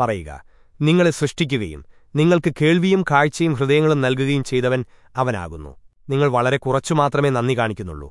പറയുക നിങ്ങളെ സൃഷ്ടിക്കുകയും നിങ്ങൾക്ക് കേൾവിയും കാഴ്ചയും ഹൃദയങ്ങളും നൽകുകയും ചെയ്തവൻ അവനാകുന്നു. നിങ്ങൾ വളരെ കുറച്ചു മാത്രമേ നന്ദി കാണിക്കുന്നുള്ളൂ.